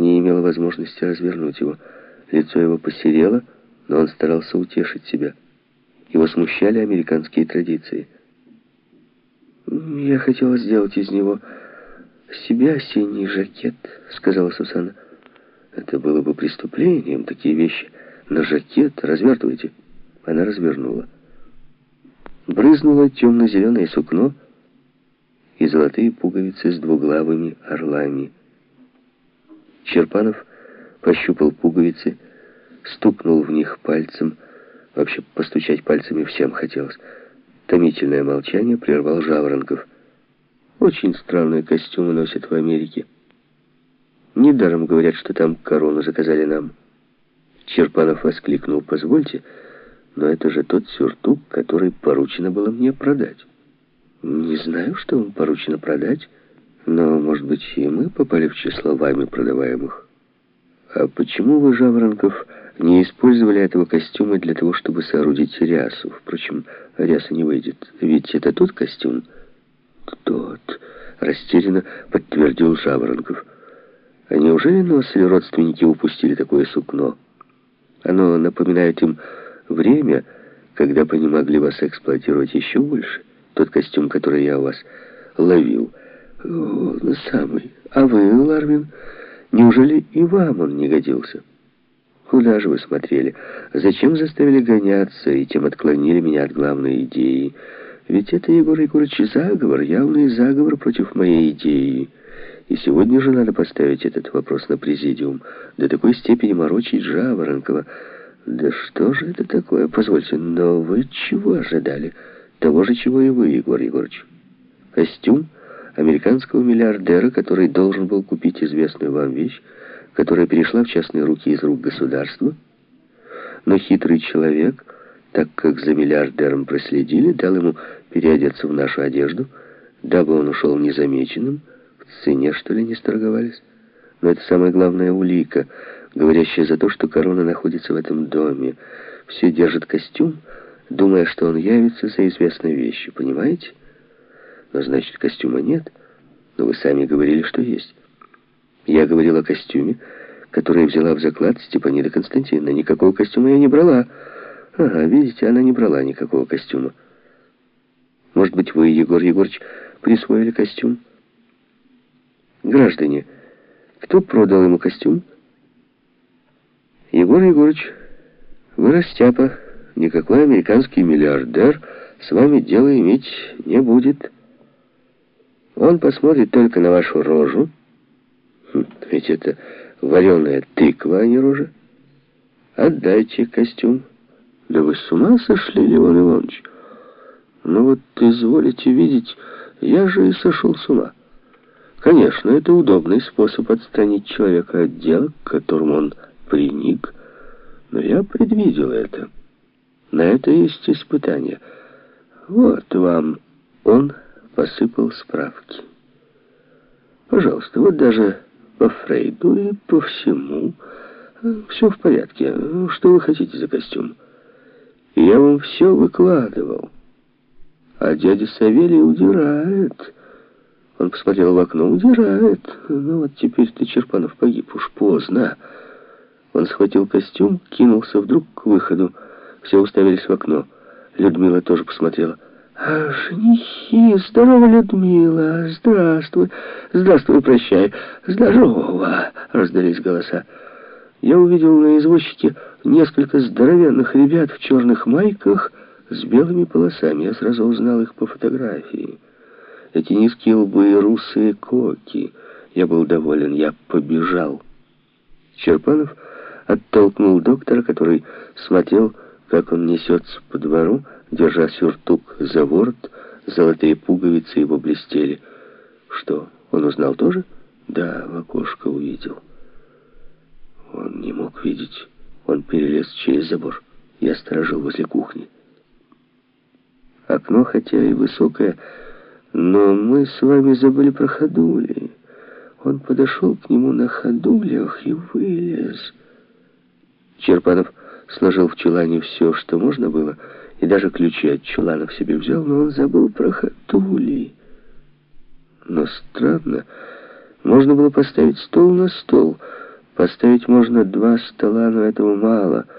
не имела возможности развернуть его. Лицо его посерело, но он старался утешить себя. Его смущали американские традиции. «Я хотела сделать из него себе осенний жакет», — сказала Сусанна. «Это было бы преступлением, такие вещи. На жакет развертывайте». Она развернула. Брызнуло темно-зеленое сукно и золотые пуговицы с двуглавыми орлами. Черпанов пощупал пуговицы, стукнул в них пальцем. Вообще, постучать пальцами всем хотелось. Томительное молчание прервал Жаворонков. Очень странные костюмы носят в Америке. Недаром говорят, что там корону заказали нам. Черпанов воскликнул. «Позвольте, но это же тот сюртук, который поручено было мне продать». «Не знаю, что вам поручено продать, но, может быть, и мы попали в число вами продаваемых». «А почему вы, Жаворонков, не использовали этого костюма для того, чтобы соорудить рясу? Впрочем, ряса не выйдет, ведь это тот костюм». «Тот», — растерянно подтвердил Жаворонков. «А неужели носили родственники упустили такое сукно? Оно напоминает им время, когда бы они могли вас эксплуатировать еще больше. Тот костюм, который я у вас ловил. О, самый. А вы, Ларвин, неужели и вам он не годился? Куда же вы смотрели? Зачем заставили гоняться и тем отклонили меня от главной идеи? Ведь это, Егор Егорович, заговор, явный заговор против моей идеи. И сегодня же надо поставить этот вопрос на президиум. До такой степени морочить Жаворонкова. Да что же это такое? Позвольте, но вы чего ожидали? Того же, чего и вы, Егор Егорович. Костюм американского миллиардера, который должен был купить известную вам вещь, которая перешла в частные руки из рук государства. Но хитрый человек, так как за миллиардером проследили, дал ему переодеться в нашу одежду, дабы он ушел незамеченным, в цене, что ли, не сторговались. Но это самая главная улика, говорящая за то, что корона находится в этом доме. Все держат костюм, думая, что он явится за известной вещью, понимаете? Но значит, костюма нет. Но вы сами говорили, что есть. Я говорил о костюме, который взяла в заклад Степанида Константиновна. Никакого костюма я не брала. Ага, видите, она не брала никакого костюма. Может быть, вы, Егор Егорович, присвоили костюм? Граждане, кто продал ему костюм? Егор Егорович, вы растяпа. Никакой американский миллиардер с вами дело иметь не будет. Он посмотрит только на вашу рожу. Хм, ведь это вареная тыква, а не рожа. Отдайте костюм. Да вы с ума сошли, Леон Иванович? Ну вот изволите видеть, я же и сошел с ума. Конечно, это удобный способ отстранить человека от дела, к которому он приник, но я предвидел это. На это есть испытание. Вот вам он посыпал справки. Пожалуйста, вот даже по Фрейду и по всему. Все в порядке. Что вы хотите за костюм? Я вам все выкладывал. А дядя Савелий удирает. Он посмотрел в окно. Удирает. Ну вот теперь-то Черпанов погиб. Уж поздно. Он схватил костюм, кинулся вдруг к выходу. Все уставились в окно. Людмила тоже посмотрела. Женихи, здорово, Людмила, здравствуй, здравствуй, прощай, здорово, раздались голоса. Я увидел на извозчике несколько здоровенных ребят в черных майках с белыми полосами. Я сразу узнал их по фотографии. Эти низкие лбы, русые коки. Я был доволен, я побежал. Черпанов оттолкнул доктора, который смотрел, как он несется по двору, держа сюртук за ворот, золотые пуговицы его блестели. Что, он узнал тоже? Да, в окошко увидел. Он не мог видеть. Он перелез через забор. Я сторожил возле кухни. Окно, хотя и высокое, но мы с вами забыли про ходули. Он подошел к нему на ходулях и вылез. Черпанов сложил в чулане все, что можно было, и даже ключи от чулана в себе взял, но он забыл про ходули. Но странно, можно было поставить стол на стол, Поставить можно два стола, но этого мало —